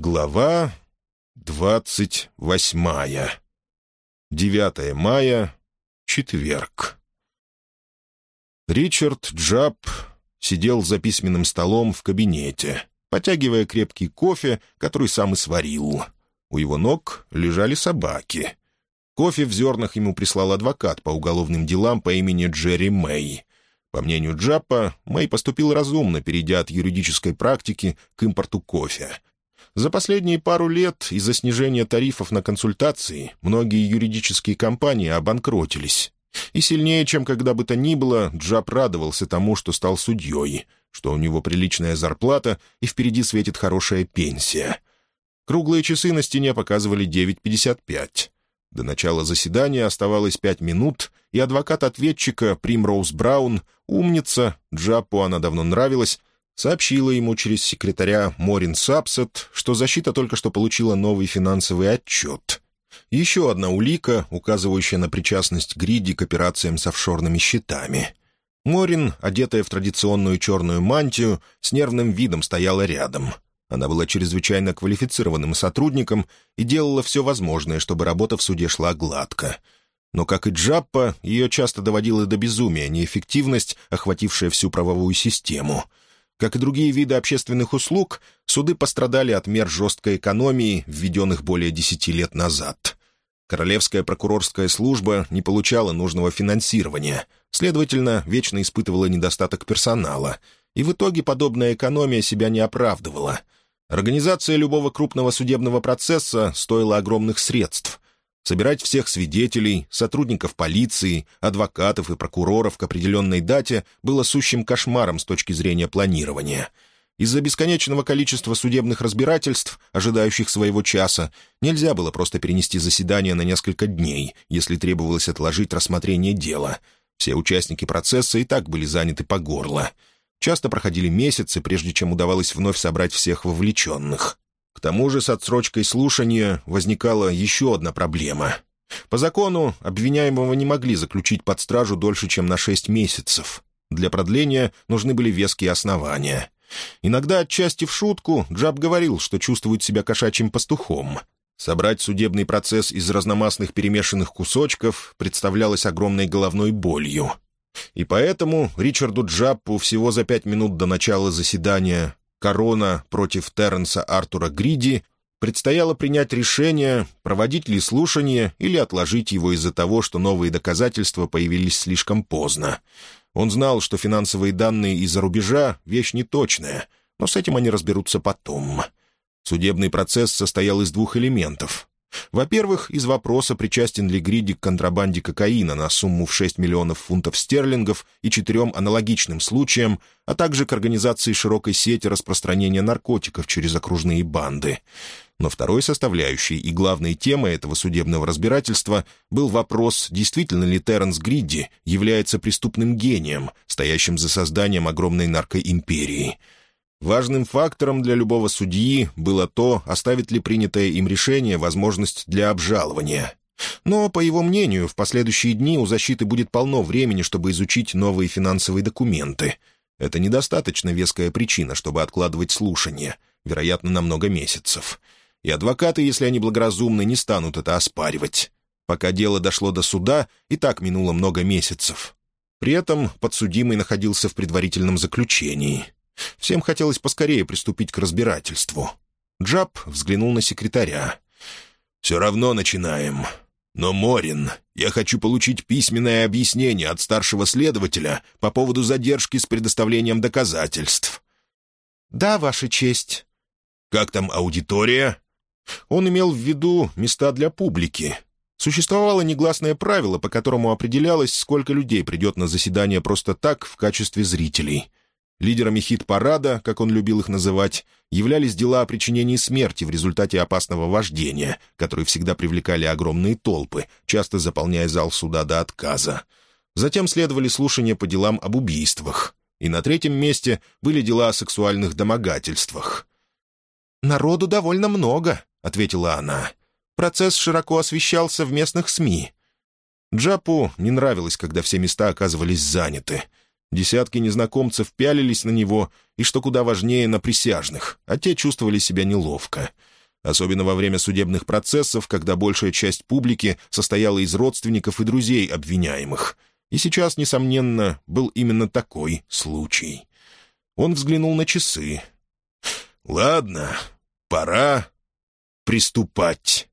Глава двадцать восьмая. 9 мая, четверг. Ричард Джаб сидел за письменным столом в кабинете, потягивая крепкий кофе, который сам и сварил. У его ног лежали собаки. Кофе в зернах ему прислал адвокат по уголовным делам по имени Джерри Мэй. По мнению Джаппа, Мэй поступил разумно, перейдя от юридической практики к импорту кофе — за последние пару лет из-за снижения тарифов на консультации многие юридические компании обанкротились. И сильнее, чем когда бы то ни было, Джаб радовался тому, что стал судьей, что у него приличная зарплата и впереди светит хорошая пенсия. Круглые часы на стене показывали 9.55. До начала заседания оставалось пять минут, и адвокат ответчика Примроуз Браун, умница, Джапу она давно нравилась, сообщила ему через секретаря Морин Сапсет, что защита только что получила новый финансовый отчет. Еще одна улика, указывающая на причастность Гриди к операциям с офшорными счетами. Морин, одетая в традиционную черную мантию, с нервным видом стояла рядом. Она была чрезвычайно квалифицированным сотрудником и делала все возможное, чтобы работа в суде шла гладко. Но, как и Джаппа, ее часто доводила до безумия неэффективность, охватившая всю правовую систему — как и другие виды общественных услуг, суды пострадали от мер жесткой экономии, введенных более десяти лет назад. Королевская прокурорская служба не получала нужного финансирования, следовательно, вечно испытывала недостаток персонала, и в итоге подобная экономия себя не оправдывала. Организация любого крупного судебного процесса стоила огромных средств — собирать всех свидетелей, сотрудников полиции, адвокатов и прокуроров к определенной дате было сущим кошмаром с точки зрения планирования. Из-за бесконечного количества судебных разбирательств, ожидающих своего часа, нельзя было просто перенести заседание на несколько дней, если требовалось отложить рассмотрение дела. Все участники процесса и так были заняты по горло. Часто проходили месяцы, прежде чем удавалось вновь собрать всех вовлеченных. К тому же с отсрочкой слушания возникала еще одна проблема. По закону обвиняемого не могли заключить под стражу дольше, чем на шесть месяцев. Для продления нужны были веские основания. Иногда отчасти в шутку Джаб говорил, что чувствует себя кошачьим пастухом. Собрать судебный процесс из разномастных перемешанных кусочков представлялось огромной головной болью. И поэтому Ричарду Джаппу всего за пять минут до начала заседания корона против Терренса Артура Гриди, предстояло принять решение, проводить ли слушание или отложить его из-за того, что новые доказательства появились слишком поздно. Он знал, что финансовые данные из-за рубежа — вещь неточная, но с этим они разберутся потом. Судебный процесс состоял из двух элементов во-первых, из вопроса, причастен ли Гриди к контрабанде кокаина на сумму в 6 миллионов фунтов стерлингов и четырем аналогичным случаям, а также к организации широкой сети распространения наркотиков через окружные банды. Но второй составляющей и главной темой этого судебного разбирательства был вопрос, действительно ли Терренс Гридди является преступным гением, стоящим за созданием огромной наркоимперии — Важным фактором для любого судьи было то, оставит ли принятое им решение возможность для обжалования. Но, по его мнению, в последующие дни у защиты будет полно времени, чтобы изучить новые финансовые документы. Это недостаточно веская причина, чтобы откладывать слушание, вероятно, на много месяцев. И адвокаты, если они благоразумны, не станут это оспаривать. Пока дело дошло до суда, и так минуло много месяцев. При этом подсудимый находился в предварительном заключении — Всем хотелось поскорее приступить к разбирательству. Джаб взглянул на секретаря. «Все равно начинаем. Но, Морин, я хочу получить письменное объяснение от старшего следователя по поводу задержки с предоставлением доказательств». «Да, Ваша честь». «Как там аудитория?» Он имел в виду места для публики. Существовало негласное правило, по которому определялось, сколько людей придет на заседание просто так в качестве зрителей. Лидерами хит-парада, как он любил их называть, являлись дела о причинении смерти в результате опасного вождения, которые всегда привлекали огромные толпы, часто заполняя зал суда до отказа. Затем следовали слушания по делам об убийствах. И на третьем месте были дела о сексуальных домогательствах. «Народу довольно много», — ответила она. «Процесс широко освещался в местных СМИ». Джапу не нравилось, когда все места оказывались заняты — Десятки незнакомцев пялились на него, и, что куда важнее, на присяжных, а те чувствовали себя неловко. Особенно во время судебных процессов, когда большая часть публики состояла из родственников и друзей обвиняемых. И сейчас, несомненно, был именно такой случай. Он взглянул на часы. «Ладно, пора приступать».